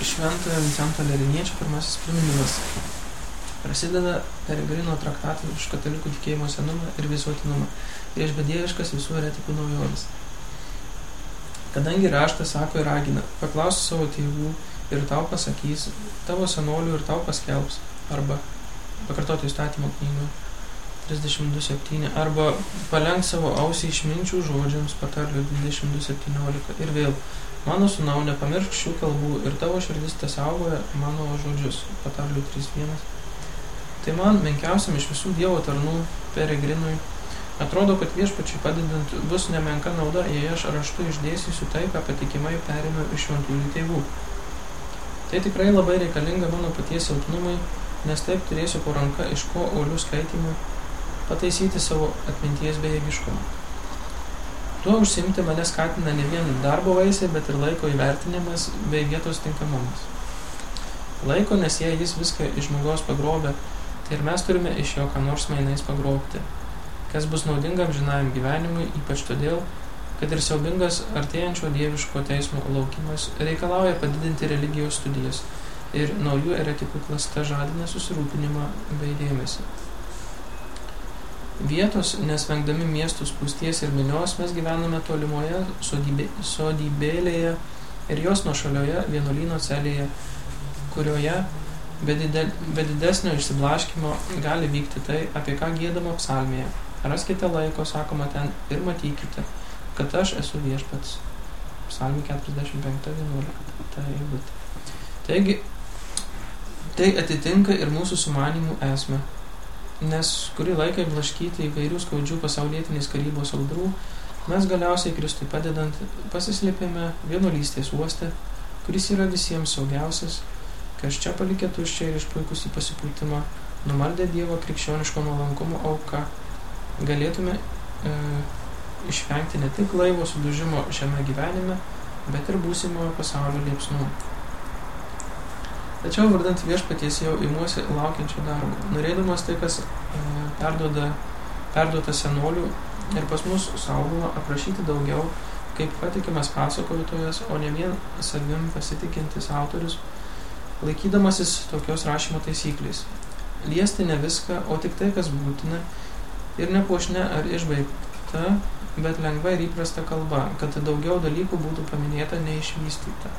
Šventojo Vincento Leriniečio pirmasis priminimas. Prasideda Peregrino traktatai už katalikų tikėjimo senumą ir visuotinumą prieš bedieviškas visų eretikų naujovis. Kadangi raštas sako ir ragina, paklausk savo tėvų ir tau pasakys, tavo senolių ir tau paskelbs, arba pakartoti įstatymo knygą 32.7, arba palenk savo ausį išminčių žodžiams, patarlių 22.17 ir vėl, mano sunau, nepamiršk šių kalbų ir tavo širdis tesaugoja mano žodžius, patarlių 3.1. Tai man menkiausiam iš visų Dievo tarnų peregrinui Atrodo, kad viešpačiai padedant bus nemenka nauda, jei aš raštu išdėsiu tai, ką patikimai perėmiau iš šventųjų tėvų. Tai tikrai labai reikalinga mano paties silpnumai, nes taip turėsiu po ranka iš ko olių skaitimų pataisyti savo atminties bejėgiškumą. Tuo užsimti mane skatina ne vien darbo vaisiai, bet ir laiko įvertinimas bei vietos tinkamumas. Laiko, nes jei jis viską iš žmogaus pagrobė, tai ir mes turime iš jo ką nors mainais pagrobti kas bus naudinga amžinajam gyvenimui, ypač todėl, kad ir siaubingas artėjančio dieviško teismo laukimas reikalauja padidinti religijos studijas ir naujų eretikų klasta žadina susirūpinimą bei dėmesį. Vietos, nes vengdami miestų spūsties ir minios, mes gyvename tolimoje sodybė, sodybėlėje ir jos nuošalioje vienuolyno celėje, kurioje be, didel, be didesnio išsiblaškimo gali vykti tai, apie ką gėdama psalmėje. Raskite laiko, sakoma ten, ir matykite, kad aš esu viešpats. Psalmė 45.11. Tai. Taigi, tai atitinka ir mūsų sumanimų esmę. Nes kurį laiką blaškyti įvairių skaudžių pasaulietinės karybos audrų, mes galiausiai Kristui padedant pasislėpėme vienuolystės uoste, kuris yra visiems saugiausias, kas čia palikė tuščią ir išpuikusį pasipūtimą, numaldė Dievo krikščioniško nuolankumo auką galėtume e, išvengti ne tik laivo sudužimo šiame gyvenime, bet ir būsimojo pasaulio liepsnų. Tačiau vardant viešpaties jau įmuosi laukiančio darbo, norėdamas tai, kas e, perduoda, perduota senolių ir pas mus saugoma aprašyti daugiau kaip patikimas pasakotojas, o ne vien savim pasitikintis autorius, laikydamasis tokios rašymo taisyklės. Liesti ne viską, o tik tai, kas būtina ir nepuošne ar išbaigta, bet lengva ir įprasta kalba, kad daugiau dalykų būtų paminėta neišvystyta.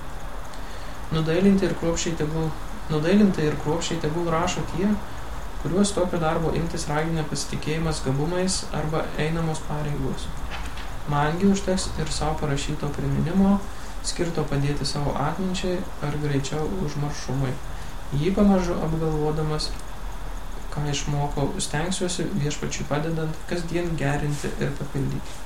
Nudailinti ir kruopšiai tegul, nudailinti ir kruopšiai tegul rašo tie, kuriuos tokio darbo imtis ragina pasitikėjimas gabumais arba einamos pareigos. Mangi užteks ir savo parašyto priminimo, skirto padėti savo atminčiai ar greičiau užmaršumui. Jį pamažu apgalvodamas ką išmokau, stengsiuosi viešpačiui padedant kasdien gerinti ir papildyti.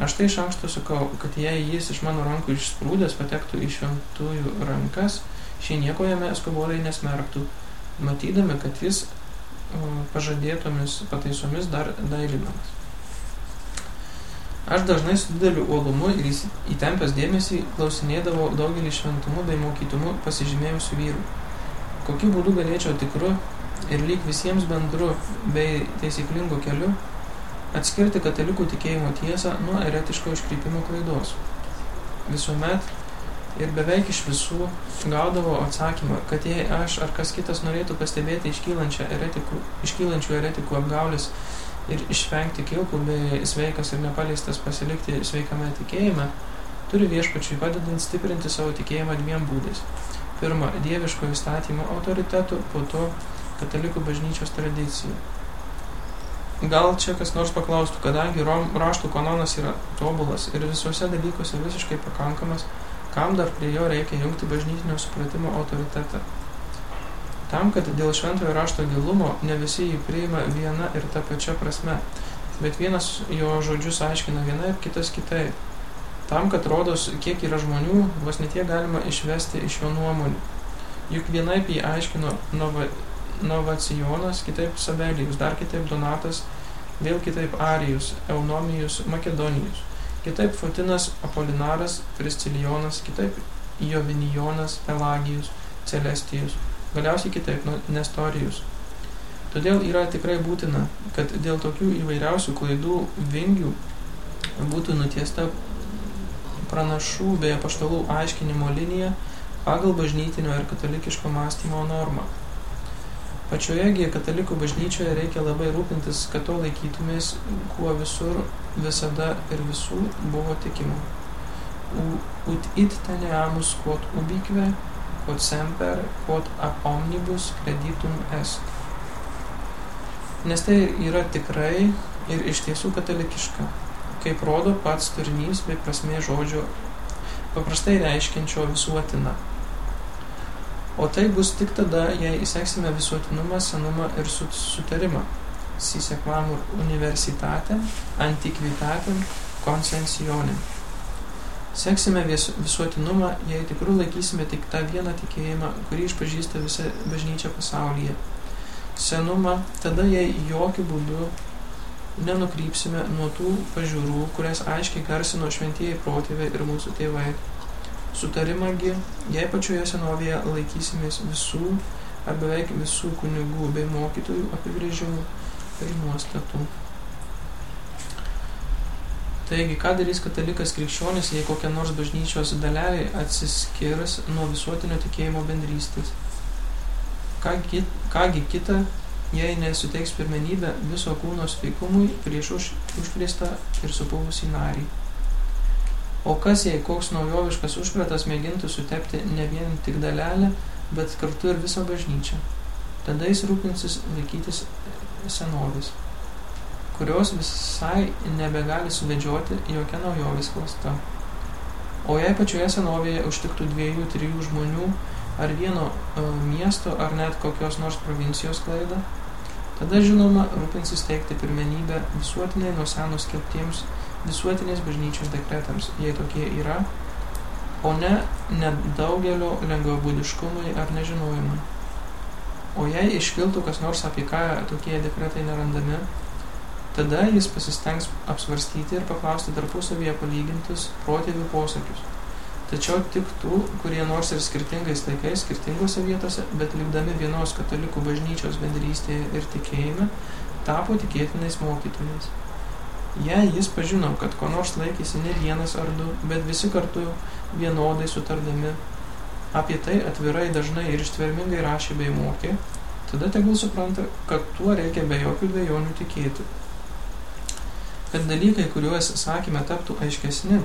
Aš tai iš anksto sakau, kad jei jis iš mano rankų išsprūdęs patektų į šventųjų rankas, šį nieko jame skuboliai nesmerktų, matydami, kad jis pažadėtomis pataisomis dar dailinamas. Aš dažnai su dideliu uolumu ir įtempęs dėmesį klausinėdavau daugelį šventumu bei mokytumu pasižymėjusių vyrų. Kokiu būdu galėčiau tikru ir lyg visiems bendru bei taisyklingu keliu atskirti katalikų tikėjimo tiesą nuo eretiško iškrypimo klaidos. Visuomet ir beveik iš visų gaudavo atsakymą, kad jei aš ar kas kitas norėtų pastebėti eretikų, iškylančių eretikų apgaulės ir išvengti kilpų bei sveikas ir nepaleistas pasilikti sveikame tikėjime, turi viešpačiui padedant stiprinti savo tikėjimą dviem būdais. Pirma, dieviško įstatymo autoritetu, po to katalikų bažnyčios tradicija. Gal čia kas nors paklaustų, kadangi raštų kanonas yra tobulas ir visuose dalykuose visiškai pakankamas, kam dar prie jo reikia jungti bažnytinio supratimo autoritetą. Tam, kad dėl šventojo rašto gilumo ne visi jį priima viena ir ta pačia prasme, bet vienas jo žodžius aiškina vienaip, kitas kitaip. Tam, kad rodos, kiek yra žmonių, vos netie galima išvesti iš jo nuomonių. Juk vienaip jį aiškino nova, Novacijonas, kitaip Sabelijus, dar kitaip Donatas, vėl kitaip Arijus, Eunomijus, Makedonijus, kitaip Fotinas, Apolinaras, Priscilijonas, kitaip Jovinijonas, Pelagijus, Celestijus, galiausiai kitaip Nestorijus. Todėl yra tikrai būtina, kad dėl tokių įvairiausių klaidų vingių būtų nutiesta pranašų bei apaštalų aiškinimo linija, pagal bažnytinio ir katalikiško mąstymo normą. Pačioje katalikų bažnyčioje reikia labai rūpintis, kad to laikytumės, kuo visur, visada ir visų buvo tikima. Ut it teneamus quod ubique, quod semper, quod ab omnibus creditum est. Nes tai yra tikrai ir iš tiesų katalikiška, kaip rodo pats turinys bei prasmė žodžio paprastai reiškiančio visuotiną O tai bus tik tada, jei įseksime visuotinumą, senumą ir sutarimą. Sisekvamur universitatem, antikvitatem, konsensionem. Seksime visuotinumą, jei tikrų laikysime tik tą vieną tikėjimą, kurį išpažįsta visa bažnyčia pasaulyje. Senumą, tada jei jokių būdų nenukrypsime nuo tų pažiūrų, kurias aiškiai garsino šventieji protėviai ir mūsų tėvai sutarimągi, jei pačioje senovėje laikysimės visų ar beveik visų kunigų bei mokytojų apibrėžimų ir nuostatų. Taigi, ką darys katalikas krikščionis, jei kokia nors bažnyčios dalelė atsiskirs nuo visuotinio tikėjimo bendrystės? Kągi, kągi kita, jei nesuteiks pirmenybę viso kūno sveikumui prieš už, užkrėstą ir supuvusį narį? O kas jei koks naujoviškas užkratas mėgintų sutepti ne vien tik dalelę, bet kartu ir visą bažnyčią? Tada jis rūpinsis laikytis senovės, kurios visai nebegali suvedžioti jokia naujovės klasta. O jei pačioje senovėje užtiktų dviejų, trijų žmonių ar vieno e, miesto ar net kokios nors provincijos klaidą, tada žinoma rūpinsis teikti pirmenybę visuotinai nuo seno skelbtiems visuotinės bažnyčios dekretams, jei tokie yra, o ne nedaugelio lengvabūdiškumai ar nežinojimai. O jei iškiltų kas nors apie ką tokie dekretai nerandami, tada jis pasistengs apsvarstyti ir paklausti tarpusavyje palygintus protėvių posakius. Tačiau tik tų, kurie nors ir skirtingais laikais, skirtingose vietose, bet likdami vienos katalikų bažnyčios bendrystėje ir tikėjime, tapo tikėtinais mokytojais. Jei jis pažino, kad ko nors laikėsi ne vienas ar du, bet visi kartu vienodai sutardami, apie tai atvirai dažnai ir ištvermingai rašė bei mokė, tada tegul supranta, kad tuo reikia be jokių dviejonių tikėti. Kad dalykai, kuriuos sakime, taptų aiškesni,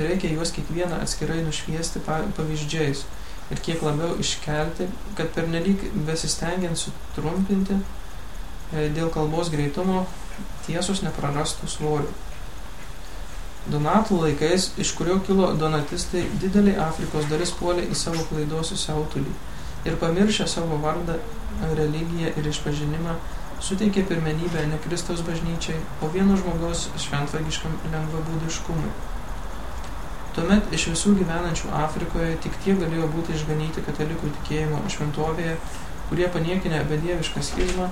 reikia juos kiekvieną atskirai nušviesti pavyzdžiais ir kiek labiau iškelti, kad pernelyg besistengiant sutrumpinti e, dėl kalbos greitumo tiesos neprarastų svorių. Donatų laikais, iš kurio kilo donatistai, didelį Afrikos dalis puolė į savo klaidos siautulį ir pamiršę savo vardą, religiją ir išpažinimą, suteikė pirmenybę ne Kristaus bažnyčiai, o vieno žmogaus šventvagiškam lengvabūdiškumui. Tuomet iš visų gyvenančių Afrikoje tik tie galėjo būti išganyti katalikų tikėjimo šventovėje, kurie paniekinę bedievišką schizmą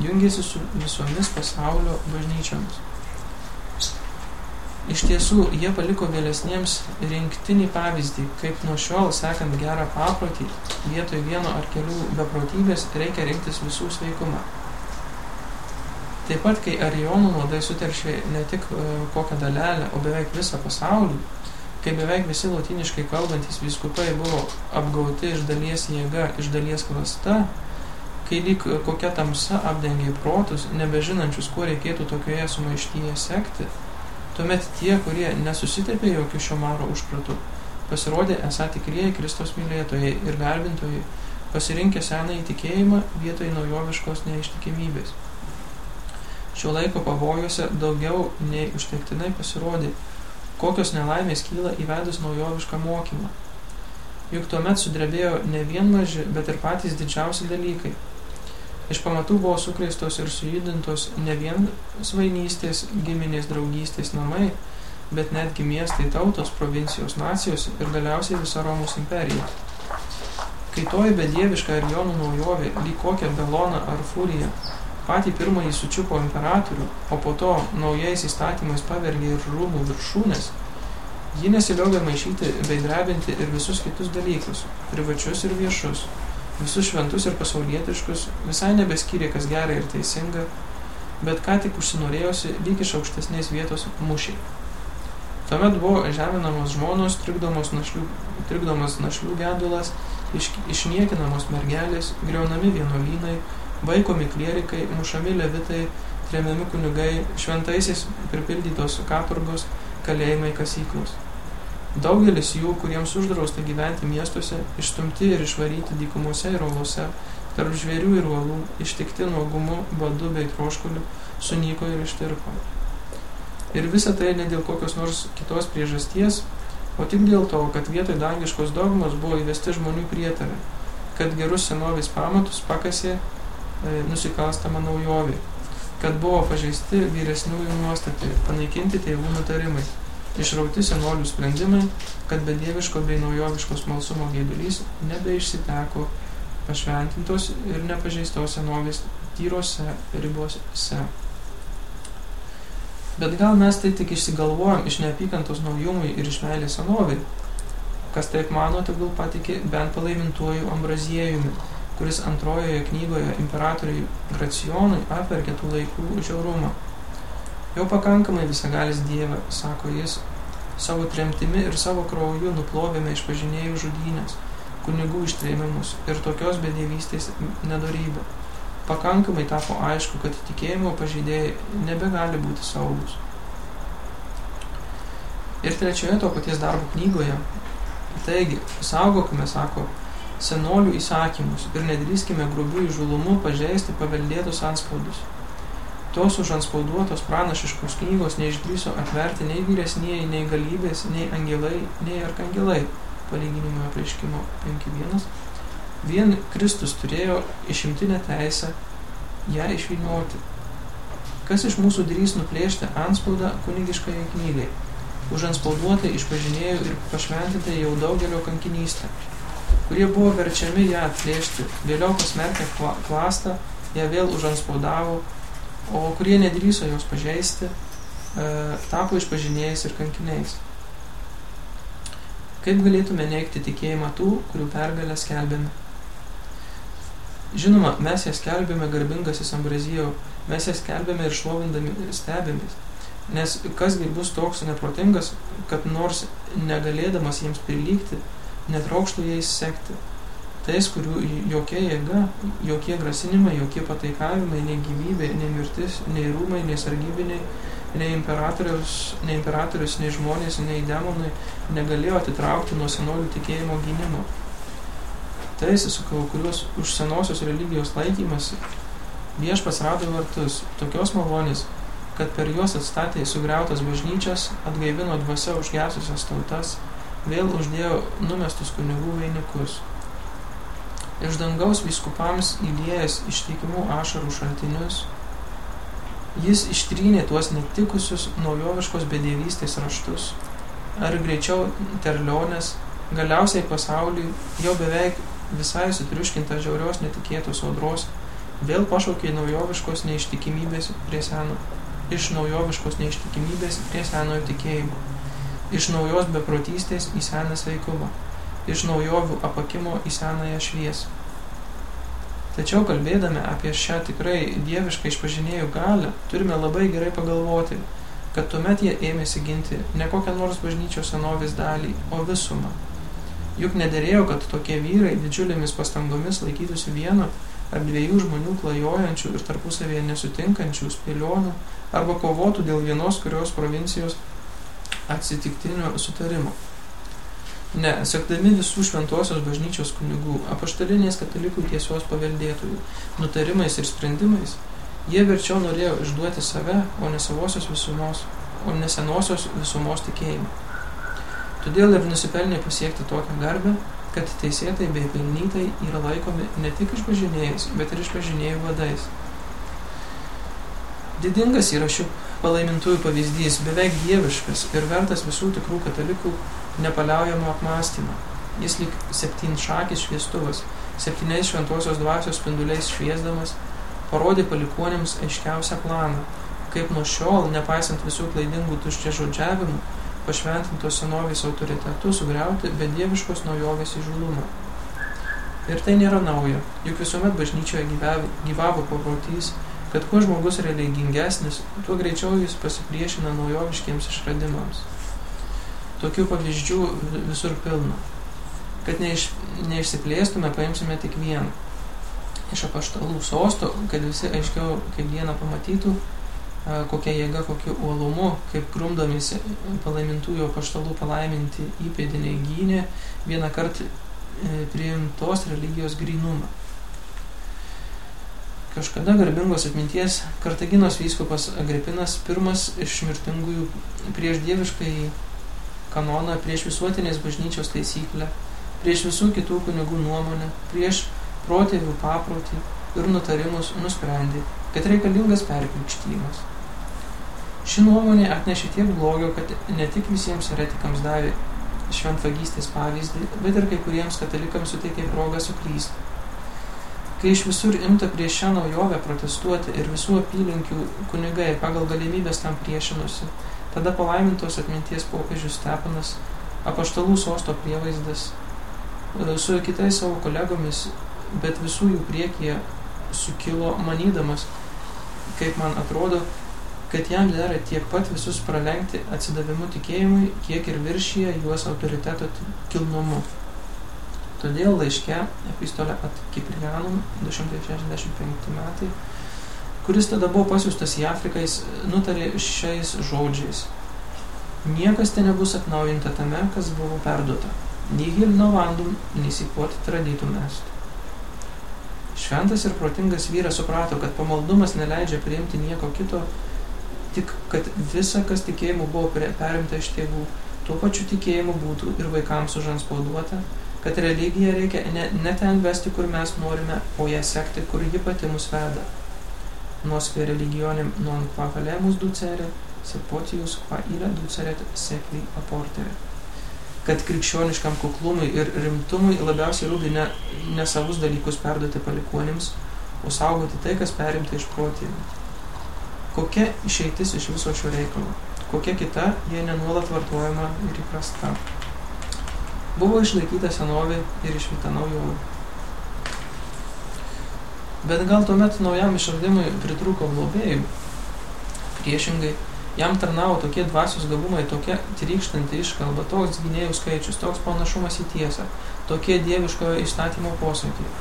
jungėsi su visomis pasaulio bažnyčiomis. Iš tiesų, jie paliko vėlesniems rinktinį pavyzdį, kaip nuo šiol, sekant gerą paprotį, vietoj vieno ar kelių beprotybės reikia rinktis visų sveikumą. Taip pat, kai arijonų nuodai suteršė ne tik e, kokią dalelę, o beveik visą pasaulį, kai beveik visi latiniškai kalbantys viskupai buvo apgauti iš dalies jėga, iš dalies klasta, kai lyg kokia tamsa apdengė protus, nebežinančius, kuo reikėtų tokioje sumaištyje sekti, tuomet tie, kurie nesusitepė jokių šio maro užkratų, pasirodė esą tikrieji Kristos mylėtojai ir garbintojai, pasirinkę seną įtikėjimą vietoj naujoviškos neištikimybės. Šio laiko pavojuose daugiau nei užtektinai pasirodė, kokios nelaimės kyla įvedus naujovišką mokymą. Juk tuomet sudrebėjo ne vien maži, bet ir patys didžiausi dalykai – Iš pamatų buvo sukreistos ir sujudintos ne vien svainystės, giminės draugystės namai, bet netgi miestai tautos, provincijos, nacijos ir galiausiai visa Romos imperija. Kai toji bedieviška ir jonų naujovė, lyg kokią beloną ar furiją, patį pirmąjį sučiupo imperatorių, o po to naujais įstatymais pavergė ir rūmų viršūnės, ji nesiliovė maišyti bei drebinti ir visus kitus dalykus, privačius ir viešus, visus šventus ir pasaulietiškus, visai nebeskyrė, kas gerai ir teisinga, bet ką tik užsinorėjosi lyg iš aukštesnės vietos mušiai. Tuomet buvo žeminamos žmonos, trikdomos našlių, trikdomas našlių gedulas, iš, išniekinamos mergelės, greunami vienuolynai, vaikomi klierikai, mušami levitai, tremiami kunigai, šventaisiais pripildytos katurgos, kalėjimai kasyklos. Daugelis jų, kuriems uždrausta gyventi miestuose, išstumti ir išvaryti dykumose ir olose, tarp žvėrių ir uolų, ištikti nuogumu, badu bei troškuliu, sunyko ir ištirpo. Ir visa tai ne dėl kokios nors kitos priežasties, o tik dėl to, kad vietoj dangiškos dogmos buvo įvesti žmonių prietarė, kad gerus senovės pamatus pakasė e, nusikalstama naujovė, kad buvo pažeisti vyresniųjų nuostatai, panaikinti tėvų nutarimai, išrauti senolių sprendimai, kad bedieviško bei naujoviško smalsumo geidulys nebeišsiteko pašventintos ir nepažeistos senovės tyrose ribose. Bet gal mes tai tik išsigalvojam iš neapykantos naujumui ir iš meilės senovai. Kas taip mano, tegul patikė bent palaimintuoju Ambraziejumi, kuris antrojoje knygoje imperatoriui Gracionui apverkė tų laikų žiaurumą. Jau pakankamai visagalis Dieve, sako jis, savo tremtimi ir savo krauju nuplovėme išpažinėjų žudynės, kunigų ištrėmimus ir tokios bedėvystės nedorybę pakankamai tapo aišku, kad tikėjimo pažeidėjai nebegali būti saugus. Ir trečioje to paties darbo knygoje, taigi, saugokime, sako, senolių įsakymus ir nedrįskime grubių įžulumu pažeisti paveldėtus anspaudus. Tos užanspauduotos pranašiškos knygos neišdryso atverti nei vyresnieji, nei galybės, nei angelai, nei arkangelai, palyginimo apreiškimo 5.1 Vien Kristus turėjo išimtinę teisę ją išvynioti. Kas iš mūsų drys nuplėšti anspaudą kunigiškai knygai, užanspauduotai išpažinėjų ir pašventintai jau daugelio kankinystę, kurie buvo verčiami ją atplėšti, vėliau pasmerkę klastą, ją vėl užanspaudavo, o kurie nedryso jos pažeisti, e, tapo išpažinėjais ir kankiniais. Kaip galėtume neigti tikėjimą tų, kurių pergalę skelbėme? Žinoma, mes ją skelbėme garbingasis Ambrazijau, mes ją skelbėme ir šlovindami ir stebėmės. Nes kasgi bus toks neprotingas, kad nors negalėdamas jiems prilygti, netraukštų jais sekti. Tais, kurių jokia jėga, jokie grasinimai, jokie pataikavimai, nei gyvybė, nei mirtis, nei rūmai, nei sargybiniai, nei imperatorius, nei, imperatorius, nei žmonės, nei demonai negalėjo atitraukti nuo senolių tikėjimo gynimo tais, su kuriuos už senosios religijos laikymasi, viešpas rado vartus, tokios malonės, kad per juos atstatė sugriautas bažnyčias, atgaivino dvasia užgesusias tautas, vėl uždėjo numestus kunigų vainikus. Iš dangaus viskupams įlėjęs ištikimų ašarų šaltinius, jis ištrynė tuos netikusius naujoviškos bedėvystės raštus, ar greičiau terlionės, galiausiai pasauliui jau beveik visai sutriuškinta žiaurios netikėtos audros, vėl pašaukė naujoviškos neištikimybės prie seno, iš naujoviškos neištikimybės prie senojo tikėjimo, iš naujos beprotystės į seną sveikumą, iš naujovių apakimo į senąją šviesą. Tačiau kalbėdami apie šią tikrai dievišką išpažinėjų galę, turime labai gerai pagalvoti, kad tuomet jie ėmėsi ginti ne kokią nors bažnyčios senovės dalį, o visumą, Juk nederėjo, kad tokie vyrai didžiulėmis pastangomis laikytųsi vieno ar dviejų žmonių klajojančių ir tarpusavėje nesutinkančių spėlionių arba kovotų dėl vienos kurios provincijos atsitiktinio sutarimo. Ne, sekdami visų šventosios bažnyčios kunigų, apaštalinės katalikų tiesos paveldėtojų, nutarimais ir sprendimais, jie verčiau norėjo išduoti save, o ne savosios visumos, o ne senosios visumos tikėjimą. Todėl ir nusipelnė pasiekti tokią garbę, kad teisėtai bei pelnytai yra laikomi ne tik išpažinėjais, bet ir išpažinėjų vadais. Didingas yra šių palaimintųjų pavyzdys, beveik dieviškas ir vertas visų tikrų katalikų nepaliaujamo apmąstymą. Jis lik septyn šakis šviestuvas, septyniais šventosios dvasios spinduliais šviesdamas, parodė palikuonėms aiškiausią planą, kaip nuo šiol, nepaisant visų klaidingų tuščia žodžiavimų, pašventintos senovės autoritetu sugriauti bedieviškos naujovės įžulumą. Ir tai nėra nauja, juk visuomet bažnyčioje gyvavo paprotys, kad kuo žmogus religingesnis, tuo greičiau jis pasipriešina naujoviškiems išradimams. Tokių pavyzdžių visur pilna. Kad neiš, neišsiplėstume, paimsime tik vieną. Iš apaštalų sosto, kad visi aiškiau kiekvieną pamatytų, kokia jėga, kokiu uolumu, kaip grumdomisi palaimintųjų apaštalų palaiminti įpėdiniai gynė vieną kartą e, priimtos religijos grinumą. Kažkada garbingos atminties Kartaginos vyskupas Agripinas pirmas iš mirtingųjų prieš dieviškai kanoną, prieš visuotinės bažnyčios taisyklę, prieš visų kitų kunigų nuomonę, prieš protėvių paprotį ir nutarimus nusprendė, kad reikalingas perkrikštymas. Ši nuomonė atnešė tiek blogio, kad ne tik visiems eretikams davė šventvagystės pavyzdį, bet ir kai kuriems katalikams suteikė progą suklysti. Kai iš visur imta prieš šią naujovę protestuoti ir visų apylinkių kunigai pagal galimybės tam priešinosi, Tada palaimintos atminties popiežius Stepanas, apaštalų sosto prievaizdas, e, su kitais savo kolegomis, bet visų jų priekyje sukilo manydamas, kaip man atrodo, kad jam dera tiek pat visus pralenkti atsidavimu tikėjimui, kiek ir viršyje juos autoriteto kilnumu. Todėl laiške epistolė at Kiprianum 265 metai kuris tada buvo pasiūstas į Afriką, jis nutarė šiais žodžiais. Niekas ten nebus atnaujinta tame, kas buvo perduota. Nihil novandum nisipuot traditum est. Šventas ir protingas vyras suprato, kad pamaldumas neleidžia priimti nieko kito, tik kad visa, kas tikėjimu buvo perimta iš tėvų, tuo pačiu tikėjimu būtų ir vaikams užanspauduota, kad religiją reikia ne, ne ten vesti, kur mes norime, o ją sekti, kur ji pati mus veda nosque religionem non qua valemus ducere, se potius qua ira duceret sekvi aportere. Kad krikščioniškam kuklumui ir rimtumui labiausiai rūpi ne, ne savus dalykus perduoti palikuonims, o saugoti tai, kas perimta iš protėvių. Kokia išeitis iš viso šio reikalo? Kokia kita, jei nenuolat vartojama ir įprasta? Buvo išlaikyta senovė ir išvyta naujovė. Bet gal tuomet naujam išradimui pritruko globėjų. Priešingai, jam tarnavo tokie dvasios gabumai, tokia trykštanti iškalba, toks gynėjų skaičius, toks panašumas į tiesą, tokie dieviškojo įstatymo posakiai.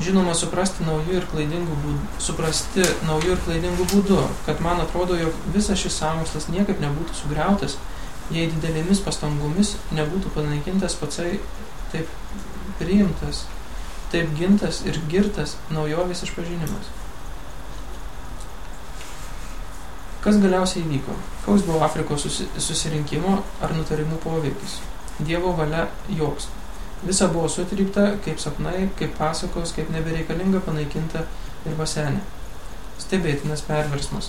Žinoma, suprasti naujų ir klaidingų būdų, suprasti naujų ir klaidingų būdų, kad man atrodo, jog visas šis sąmokslas niekaip nebūtų sugriautas, jei didelėmis pastangomis nebūtų panaikintas patsai taip priimtas taip gintas ir girtas naujovės išpažinimas. Kas galiausiai įvyko? Koks buvo Afrikos susirinkimo ar nutarimų poveikis? Dievo valia joks. Visa buvo sutrypta kaip sapnai, kaip pasakos, kaip nebereikalinga panaikinta ir vasenė. Stebėtinas perversmas.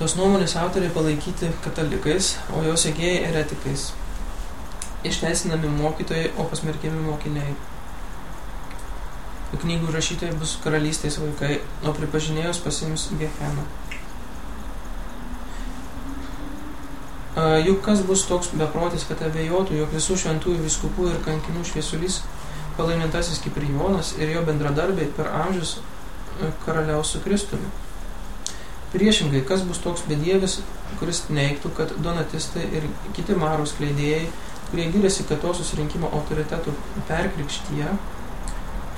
Tos nuomonės autoriai palaikyti katalikais, o jos sėgėjai eretikais išteisinami mokytojai, o pasmerkiami mokiniai. Knygų rašytojai bus karalystės vaikai, o pripažinėjus pasims Geheną. Juk kas bus toks beprotis, kad abejotų, jog visų šventųjų viskupų ir kankinų šviesulys palaimintasis Kiprijonas ir jo bendradarbiai per amžius karaliaus su Kristumi. Priešingai, kas bus toks bedievis, kuris neiktų, kad donatistai ir kiti marus kleidėjai kurie giriasi, kad to susirinkimo autoritetų perkrikštyje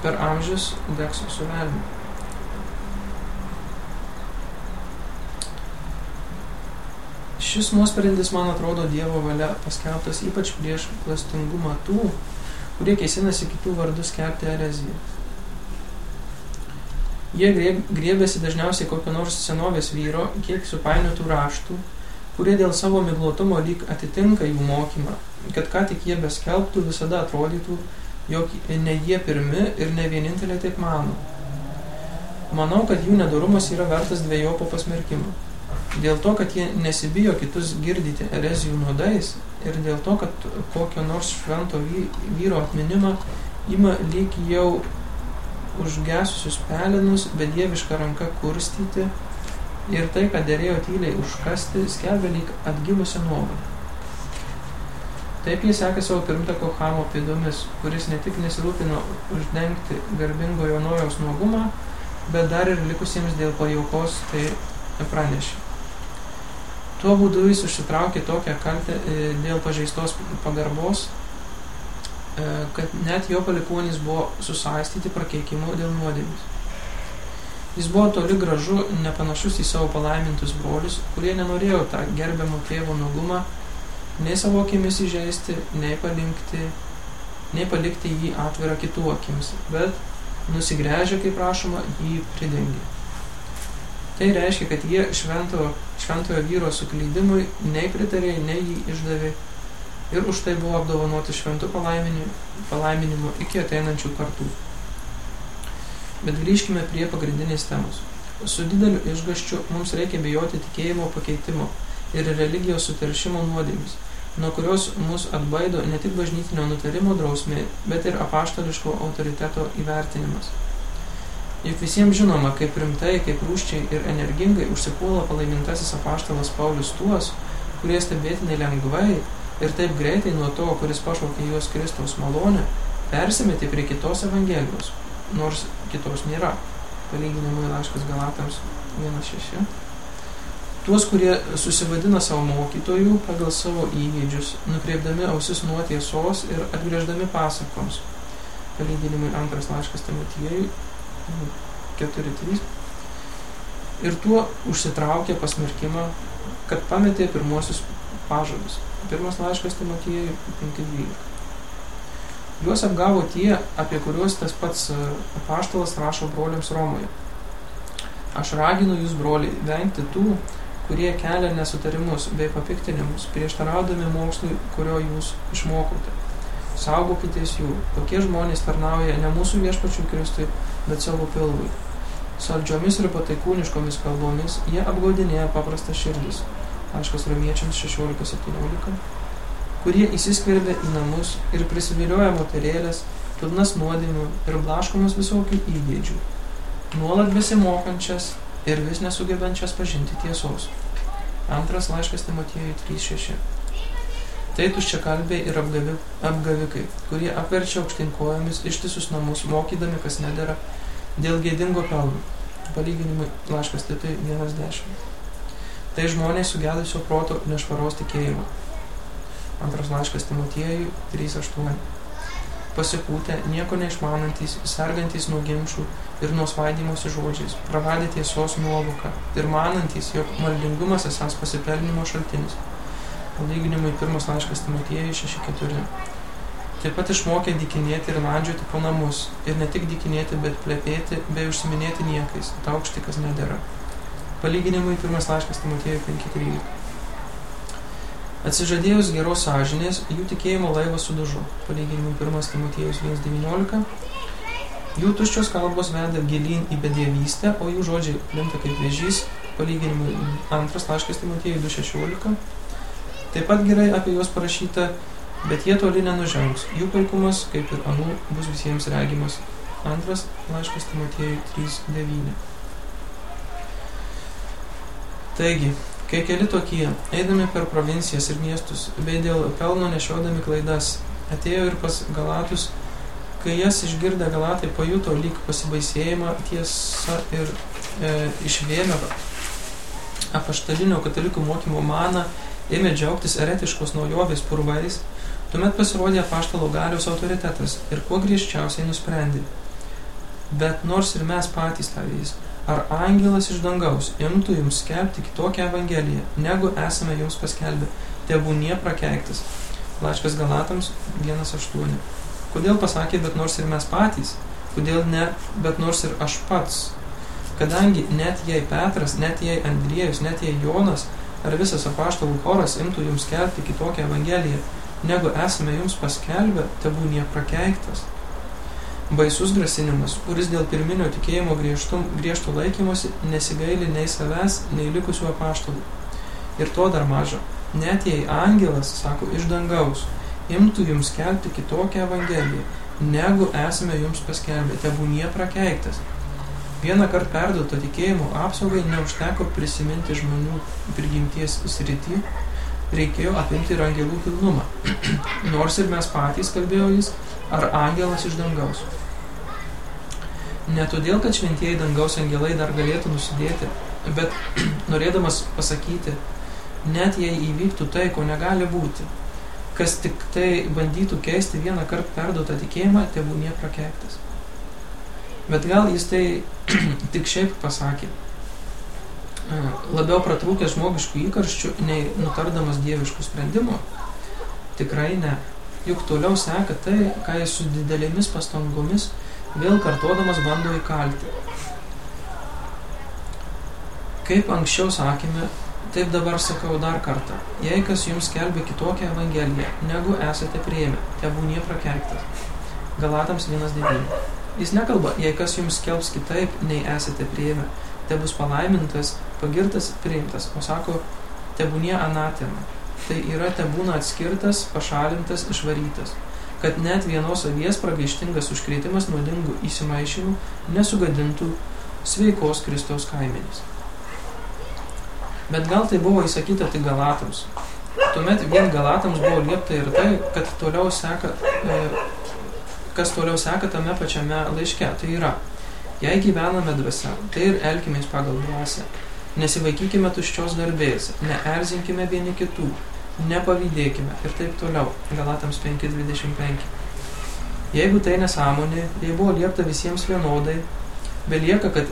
per amžius degs su velniu. Šis nuosprendis, man atrodo, Dievo valia paskelbtas ypač prieš klastingumą tų, kurie kėsinasi kitų vardus skelbti ereziją. Jie griebėsi dažniausiai kokio nors senovės vyro, kiek supainiotų raštų, kurie dėl savo miglotumo lyg atitinka jų mokymą, kad ką tik jie beskelbtų, visada atrodytų, jog ne jie pirmi ir ne vieninteliai taip mano. Manau, kad jų nedarumas yra vertas dviejopo pasmerkimo. Dėl to, kad jie nesibijo kitus girdyti erezijų nuodais ir dėl to, kad kokio nors švento vyro atminimą ima lyg jau užgesusius pelinus, bedievišką ranką kurstyti ir tai, kad dėrėjo tyliai užkasti, skelbė lyg atgimusią nuomonę. Taip jis sekė savo pirmtako Hamo pėdomis, kuris ne tik nesirūpino uždengti garbingojo nojaus nuogumą, bet dar ir likusiems dėl pajaukos tai pranešė. Tuo būdu jis užsitraukė tokią kaltę e, dėl pažeistos pagarbos, kad net jo palikuonys buvo susaistyti prakeikimu dėl nuodėmės. Jis buvo toli gražu nepanašus į savo palaimintus brolius, kurie nenorėjo tą gerbiamo tėvo nugumą nei savo akimis įžeisti, nei palinkti, nei palikti jį atvirą kitų akims, bet nusigręžę, kaip prašoma, jį pridengė. Tai reiškia, kad jie švento, šventojo vyro suklydimui nei pritarė, nei jį išdavė ir už tai buvo apdovanoti šventų palaiminimu, iki ateinančių kartų. Bet grįžkime prie pagrindinės temos. Su dideliu išgaščiu mums reikia bijoti tikėjimo pakeitimo ir religijos suteršimo nuodėmis, nuo kurios mus atbaido ne tik bažnytinio nutarimo drausmė, bet ir apaštališko autoriteto įvertinimas. Juk visiems žinoma, kaip rimtai, kaip rūščiai ir energingai užsipuola palaimintasis apaštalas Paulius tuos, kurie stebėtinai lengvai ir taip greitai nuo to, kuris pašaukė juos Kristaus malonę, persimetė prie kitos evangelijos, nors kitos nėra. Palyginimui laiškas Galatams 1.6 tuos, kurie susivadina savo mokytojų pagal savo įgeidžius, nukreipdami ausis nuo tiesos ir atgrėždami pasakoms. Palyginimui antras laiškas Timotiejui 4.3. Ir tuo užsitraukė pasmerkimą, kad pametė pirmuosius pažadus. Pirmas laiškas Timotiejui 5.12. Juos apgavo tie, apie kuriuos tas pats apaštalas rašo broliams Romoje. Aš raginu jūs, broliai, vengti tų, kurie kelia nesutarimus bei papiktinimus, prieštaraudami mokslui, kurio jūs išmokote. Saugokitės jų, tokie žmonės tarnauja ne mūsų viešpačių Kristui, bet savo pilvui. Saldžiomis ir pataikūniškomis kalbomis jie apgaudinėja paprastas širdis. Laiškas romiečiams 16-17 kurie įsiskverbia į namus ir prisivilioja moterėlės, pilnas nuodėmių ir blaškomus visokių įgėdžių, nuolat besimokančias ir vis nesugebančias pažinti tiesos. Antras laiškas Timotiejui 3.6. Tai tuščiakalbiai ir apgavi, apgavikai, kurie apverčia aukštinkojomis ištisus namus, mokydami, kas nedėra, dėl gėdingo pelno. Palyginimui laiškas Titui 1.10. Tai žmonės sugedusio proto nešvaros tikėjimo. Antras laiškas Timotiejui 3.8 pasipūtę, nieko neišmanantys, sergantys nuo ginčių ir nuo svaidymosi žodžiais, praradę tiesos nuovoką ir manantys, jog maldingumas esas pasipelnimo šaltinis. Palyginimui pirmas laiškas Timotiejui 6.4. Taip pat išmokė dikinėti ir landžioti po namus, ir ne tik dikinėti, bet plepėti bei užsiminėti niekais, taukštikas nedėra. Palyginimui pirmas laiškas Timotiejui 5.13. Atsižadėjus geros sąžinės, jų tikėjimo laivas sudužo. Palyginimui 1 Timotiejus 1.19. Jų tuščios kalbos veda gilin į bedievystę, o jų žodžiai plinta kaip vėžys. Palyginimui 2 laiškas Timotiejui 2.16. Taip pat gerai apie juos parašyta, bet jie toli nenužengs. Jų paikumas, kaip ir anų, bus visiems regimas. Antras laiškas Timotiejui 3.9. Taigi, Kai keli tokie, eidami per provincijas ir miestus, bei dėl pelno nešiodami klaidas, atėjo ir pas Galatus, kai jas išgirdę Galatai pajuto lyg pasibaisėjimą tiesą ir e, išvėmė apaštalinio katalikų mokymo maną, ėmė džiaugtis eretiškos naujovės purvais, tuomet pasirodė apaštalo galios autoritetas ir kuo griežčiausiai nusprendė. Bet nors ir mes patys tavys, ar angelas iš dangaus imtų jums skelbti kitokią evangeliją, negu esame jums paskelbę, tebūnie prakeiktas. Laiškas Galatams 1.8. Kodėl pasakė, bet nors ir mes patys? Kodėl ne, bet nors ir aš pats? Kadangi net jei Petras, net jei Andriejus, net jei Jonas ar visas apaštalų choras imtų jums skelbti kitokią evangeliją, negu esame jums paskelbę, tebūnie prakeiktas baisus grasinimas, kuris dėl pirminio tikėjimo griežtum, griežto laikymosi nesigaili nei savęs, nei likusių apaštalų. Ir to dar maža. Net jei angelas, sako, iš dangaus, imtų jums skelbti kitokią evangeliją, negu esame jums paskelbę, tebūnie prakeiktas. Vieną kartą perduoto tikėjimo apsaugai neužteko prisiminti žmonių prigimties srity, reikėjo apimti ir angelų pilnumą. Nors ir mes patys, kalbėjo jis, ar angelas iš dangaus. Ne todėl, kad šventieji dangaus angelai dar galėtų nusidėti, bet norėdamas pasakyti, net jei įvyktų tai, ko negali būti. Kas tik tai bandytų keisti vieną kartą perduotą tikėjimą, tėvų nieprakeiktas. Bet gal jis tai tik šiaip pasakė, labiau pratrūkęs žmogiškų įkarščių, nei nutardamas dieviškų sprendimų? Tikrai ne. Juk toliau seka tai, ką jis su didelėmis pastangomis vėl kartodamas bando įkalti. Kaip anksčiau sakėme, Taip dabar sakau dar kartą, jei kas jums skelbia kitokią evangeliją, negu esate prieimę, tebūnie prakeiktas. Galatams 1.9. Jis nekalba, jei kas jums skelbs kitaip, nei esate prieimę, te bus palaimintas, pagirtas, priimtas, o sako, tebūnie anatema. Tai yra tebūna atskirtas, pašalintas, išvarytas kad net vienos avies pragaištingas užkrėtimas nuodingų įsimaišymų nesugadintų sveikos Kristaus kaimenys. Bet gal tai buvo įsakyta tik Galatams. Tuomet vien Galatams buvo liepta ir tai, kad toliau seka, e, kas toliau seka tame pačiame laiške. Tai yra, jei gyvename dvasia, tai ir elkimės pagal dvasę. Nesivaikykime tuščios garbės, neerzinkime vieni kitų, nepavydėkime ir taip toliau. Galatams 5.25. Jeigu tai nesąmonė, jei buvo liepta visiems vienodai, belieka, kad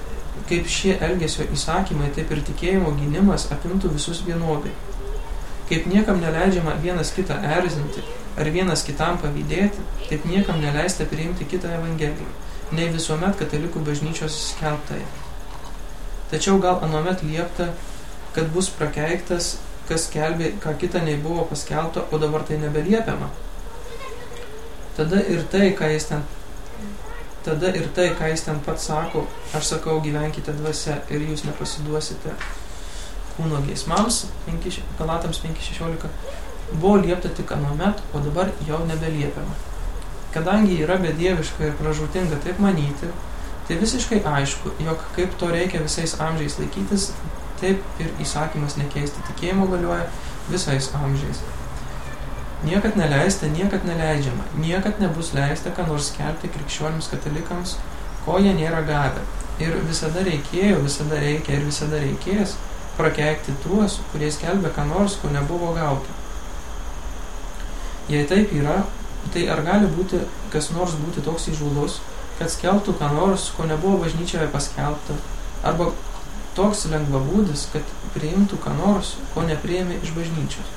kaip šie elgesio įsakymai, taip ir tikėjimo gynimas apimtų visus vienodai. Kaip niekam neleidžiama vienas kitą erzinti ar vienas kitam pavydėti, taip niekam neleista priimti kitą evangeliją, nei visuomet katalikų bažnyčios skelbtai. Tačiau gal anuomet liepta, kad bus prakeiktas, kas skelbė, ką kita nei buvo paskelbta, o dabar tai nebeliepiama. Tada ir tai, ką jis ten tada ir tai, ką jis ten pats sako, aš sakau, gyvenkite dvasia ir jūs nepasiduosite kūno geismams, 5, Galatams 5.16, buvo liepta tik anuomet, o dabar jau nebeliepiama. Kadangi yra bedieviška ir pražūtinga taip manyti, tai visiškai aišku, jog kaip to reikia visais amžiais laikytis, taip ir įsakymas nekeisti tikėjimo galioja visais amžiais. Niekad neleista, niekad neleidžiama, niekad nebus leista, ką nors skelbti krikščionims katalikams, ko jie nėra gavę. Ir visada reikėjo, visada reikia ir visada reikės prakeikti tuos, kurie skelbia ką nors, ko nebuvo gauta. Jei taip yra, tai ar gali būti kas nors būti toks įžūlus, kad skelbtų ką nors, ko nebuvo bažnyčioje paskelbta, arba toks lengvabūdis, kad priimtų ką nors, ko nepriėmė iš bažnyčios.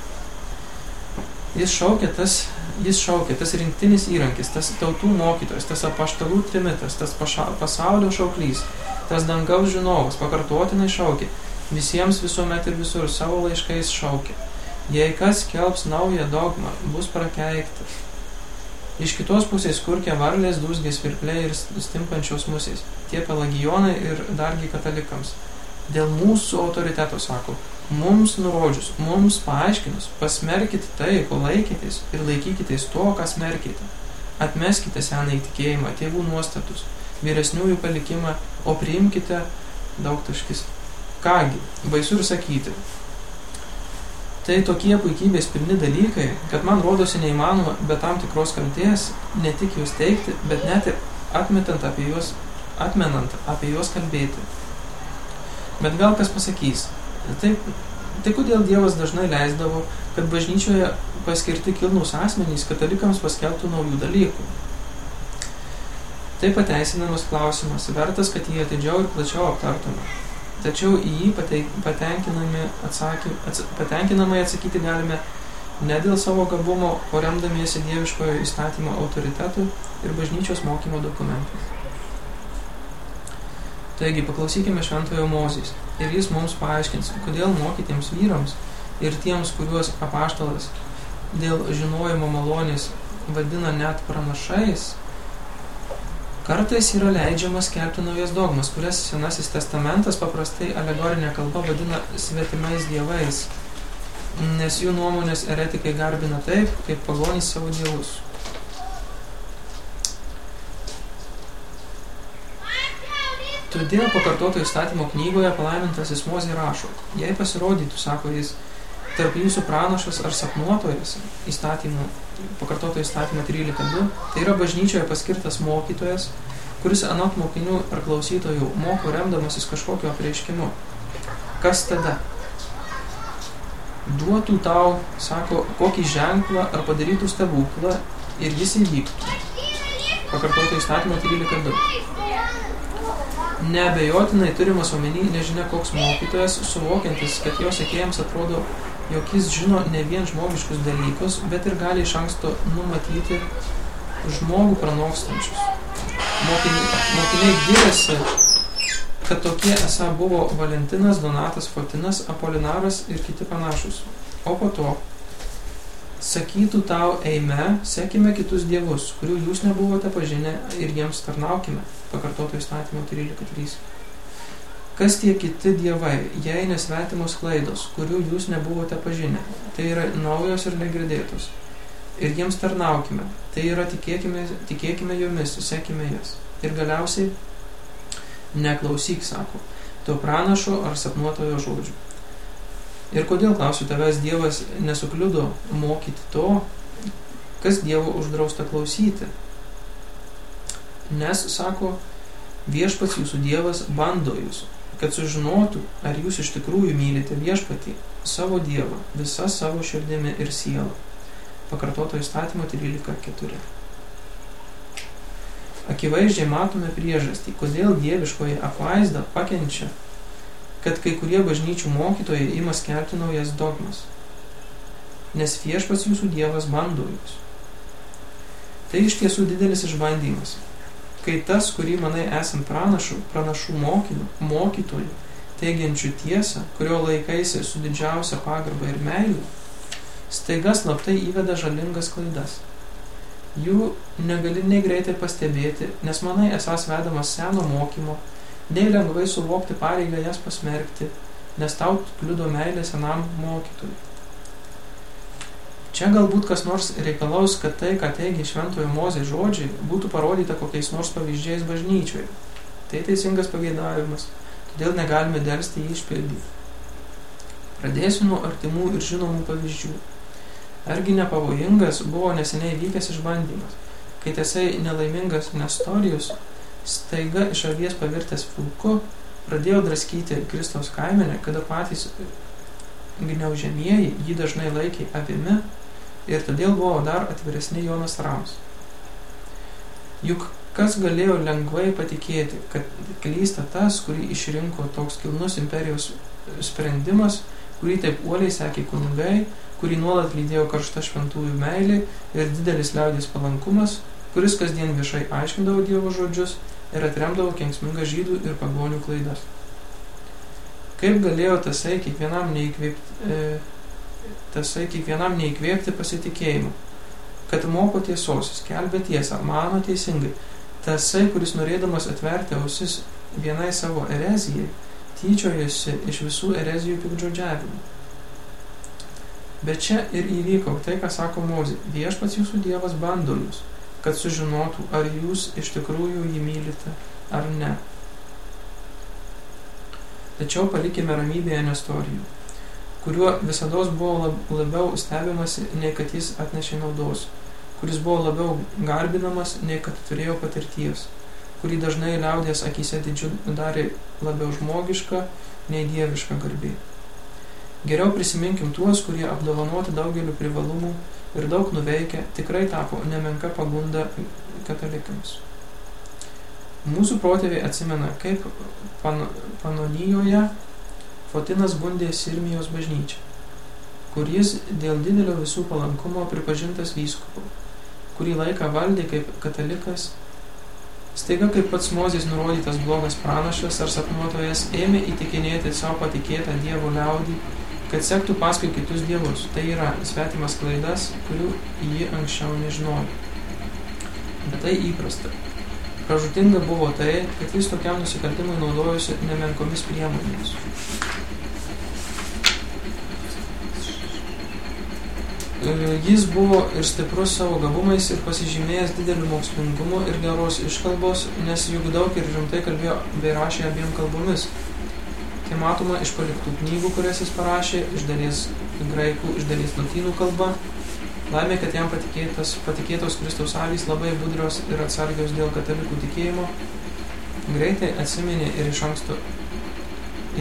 Jis šaukė tas, jis šaukė tas rinktinis įrankis, tas tautų mokytojas, tas apaštalų trimitas, tas paša, pasaulio šauklys, tas dangaus žinovas pakartotinai šaukė, visiems visuomet ir visur savo laiškais šaukė. Jei kas kelbs naują dogmą, bus prakeiktas. Iš kitos pusės kurkė varlės, dūsgės virpliai ir stimpančios musės, tie pelagijonai ir dargi katalikams. Dėl mūsų autoriteto, sako, mums nurodžius, mums paaiškinus, pasmerkite tai, ko laikytės ir laikykitės to, kas smerkite. Atmeskite seną įtikėjimą, tėvų nuostatus, vyresniųjų palikimą, o priimkite daug taškis. Kągi, baisu ir sakyti. Tai tokie puikybės pilni dalykai, kad man rodosi neįmanoma be tam tikros kalties ne tik juos teikti, bet net ir atmetant apie juos, atmenant apie juos kalbėti. Bet gal kas pasakys, tai, tai kodėl Dievas dažnai leisdavo, kad bažnyčioje paskirti kilnus asmenys katalikams paskelbtų naujų dalykų? Tai pateisinamas klausimas, vertas, kad jį atidžiau ir plačiau aptartume. Tačiau į jį patenkinamai, atsaky, ats, atsakyti galime ne dėl savo gabumo, o remdamiesi dieviškojo įstatymo autoritetų ir bažnyčios mokymo dokumentais. Taigi paklausykime šventojo Mozės ir jis mums paaiškins, kodėl mokytiems vyrams ir tiems, kuriuos apaštalas dėl žinojimo malonės vadina net pranašais, kartais yra leidžiama skelbti naujas dogmas, kurias Senasis testamentas paprastai alegorinė kalba vadina svetimais dievais, nes jų nuomonės eretikai garbina taip, kaip pagonys savo dievus. Todėl pakartoto įstatymo knygoje palaimintasis Mozė rašo, jei pasirodytų, sako jis, tarp jūsų pranašas ar sapnuotojas įstatymų, pakartoto įstatymą 13.2, tai yra bažnyčioje paskirtas mokytojas, kuris anot mokinių ar klausytojų moko remdamasis kažkokio apreiškimu. Kas tada? duotų tau, sako, kokį ženklą ar padarytų stebuklą ir jis įvyktų. Pakartoto įstatymo 13.2. Neabejotinai turimas omeny nežinia koks mokytojas, suvokiantis, kad jo sekėjams atrodo, jog jis žino ne vien žmogiškus dalykus, bet ir gali iš anksto numatyti žmogų pranokstančius. Mokiniai, mokiniai giriasi, kad tokie esą buvo Valentinas, Donatas, Fotinas, Apolinaras ir kiti panašus. O po to sakytų tau, eime, sekime kitus dievus, kurių jūs nebuvote pažinę ir jiems tarnaukime. Pakartoto įstatymo 13.3. Kas tie kiti dievai, jei nesvetimos klaidos, kurių jūs nebuvote pažinę, tai yra naujos ir negirdėtos. Ir jiems tarnaukime, tai yra tikėkime, tikėkime jomis, sekime jas. Ir galiausiai neklausyk, sako, to pranašo ar sapnuotojo žodžių. Ir kodėl, klausiu tavęs, Dievas nesukliudo mokyti to, kas Dievo uždrausta klausyti? Nes, sako, viešpats jūsų Dievas bando jūs, kad sužinotų, ar jūs iš tikrųjų mylite viešpatį, savo Dievą, visą savo širdimi ir sielą. Pakartoto įstatymo 13.4 akivaizdžiai matome priežastį, kodėl dieviškoji apvaizda pakenčia, kad kai kurie bažnyčių mokytojai ima skelbti naujas dogmas. Nes viešpats jūsų dievas bando jūs. Tai iš tiesų didelis išbandymas. Kai tas, kurį manai esant pranašų, pranašų mokinių, mokytojų, teigiančių tiesą, kurio laikaisi su didžiausia pagarba ir meilė, staiga slaptai įveda žalingas klaidas – Jų negali nei greitai pastebėti, nes manai esas vedamas seno mokymo, nei lengvai suvokti pareigą jas pasmerkti, nes tau kliudo meilė senam mokytojui. Čia galbūt kas nors reikalaus, kad tai, ką teigia šventojo mozė žodžiai, būtų parodyta kokiais nors pavyzdžiais bažnyčioje. Tai teisingas pageidavimas, todėl negalime dėlsti jį išpildyti. Pradėsiu nuo artimų ir žinomų pavyzdžių. Argi nepavojingas buvo neseniai vykęs išbandymas, kai tiesai nelaimingas Nestorijus staiga iš avies pavirtęs vilku pradėjo draskyti Kristaus kaimenę, kada patys gniaužiamieji jį dažnai laikė avimi ir todėl buvo dar atviresni jo nasrams. Juk kas galėjo lengvai patikėti, kad klysta tas, kurį išrinko toks kilnus imperijos sprendimas, kurį taip uoliai sekė kunigai, kurį nuolat lydėjo karšta šventųjų meilė ir didelis liaudės palankumas, kuris kasdien viešai aiškindavo Dievo žodžius ir atremdavo kenksmingą žydų ir pagonių klaidas. Kaip galėjo tasai kiekvienam neįkvėpti, e, tasai kiekvienam neįkvėpti pasitikėjimų, kad moko tiesos, skelbia tiesą, mano teisingai, tasai, kuris norėdamas atverti ausis vienai savo erezijai, tyčiojasi iš visų erezijų pikdžodžiavimų. Bet čia ir įvyko tai, ką sako Mozė. Viešpats jūsų Dievas bando jūs, kad sužinotų, ar jūs iš tikrųjų jį mylite ar ne. Tačiau palikime ramybėje Nestorijų, kuriuo visada buvo labiau stebimasi, nei kad jis atnešė naudos, kuris buvo labiau garbinamas, nei kad turėjo patirties, kurį dažnai liaudės akise didžiu darė labiau žmogišką, nei dievišką garbį. Geriau prisiminkim tuos, kurie apdovanoti daugeliu privalumų ir daug nuveikę, tikrai tapo nemenka pagunda katalikams. Mūsų protėviai atsimena, kaip pan Panonijoje Fotinas gundė Sirmijos bažnyčią, kur jis dėl didelio visų palankumo pripažintas vyskupu, kurį laiką valdė kaip katalikas Staiga, kaip pats Mozės nurodytas blogas pranašas ar sapnuotojas ėmė įtikinėti savo patikėtą Dievo liaudį kad sektų paskui kitus dievus. Tai yra svetimas klaidas, kurių jį anksčiau nežinojo. Bet tai įprasta. Pražutinga buvo tai, kad jis tokiam nusikaltimui naudojosi nemenkomis priemonėmis. Jis buvo ir stiprus savo gabumais ir pasižymėjęs dideliu mokslingumu ir geros iškalbos, nes juk daug ir rimtai kalbėjo bei rašė abiem kalbomis Tai matoma iš paliktų knygų, kurias jis parašė, iš dalies graikų, iš dalies lotynų kalba. Laimė, kad jam patikėtos, patikėtos Kristaus avys labai budrios ir atsargios dėl katalikų tikėjimo. Greitai atsiminė ir iš anksto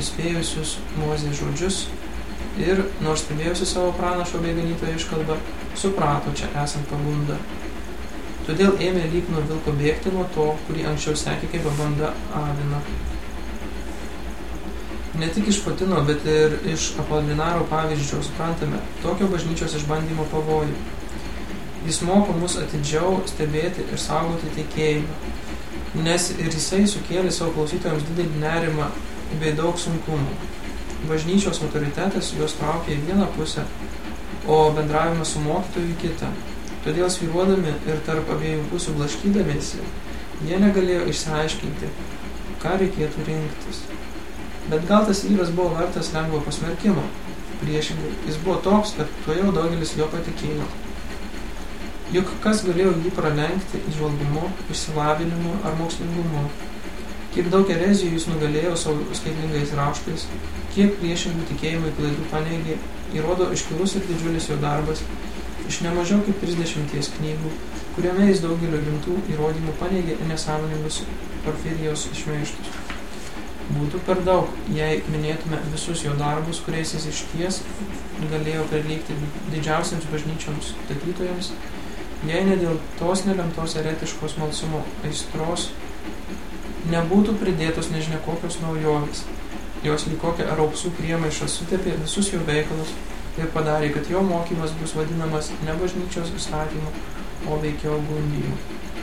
įspėjusius Mozės žodžius, ir, nors stebėjusi savo pranašo bei ganytojo iškalbą, suprato čia esant pagundą. Todėl ėmė lyg nuo vilko bėgti nuo to, kurį anksčiau sekė kaip banda avina. Ne tik iš Patino, bet ir iš Apollinaro pavyzdžio suprantame tokio bažnyčios išbandymo pavojų. Jis moko mus atidžiau stebėti ir saugoti tikėjimą, nes ir jisai sukėlė savo klausytojams didelį nerimą bei daug sunkumų. Bažnyčios autoritetas juos traukia į vieną pusę, o bendravimas su mokytoju į kitą. Todėl sviruodami ir tarp abiejų pusių blaškydamėsi, jie negalėjo išsiaiškinti, ką reikėtų rinktis. Bet gal tas vyras buvo vertas lengvo pasmerkimo. Priešingai, jis buvo toks, kad tuo jau daugelis jo patikėjo. Juk kas galėjo jį pralenkti įžvalgumu, išsilavinimu ar mokslingumu? Kiek daug erezijų jis nugalėjo savo skaitlingais raštais, kiek priešingų tikėjimų klaidų paneigė, įrodo iškilus ir didžiulis jo darbas, iš nemažiau kaip 30 knygų, kuriame jis daugelio rimtų įrodymų paneigė nesąmoningus porfirijos išmeištus. Būtų per daug, jei minėtume visus jo darbus, kuriais jis iš ties galėjo prilygti didžiausiams bažnyčioms statytojams jei ne dėl tos nelemtos eretiškos malsumo aistros nebūtų pridėtos nežinia kokios naujovės. Jos lyg kokią raupsų priemaišą sutepė visus jo veikalus ir padarė, kad jo mokymas bus vadinamas ne bažnyčios įstatymu, o veikiau gundymu.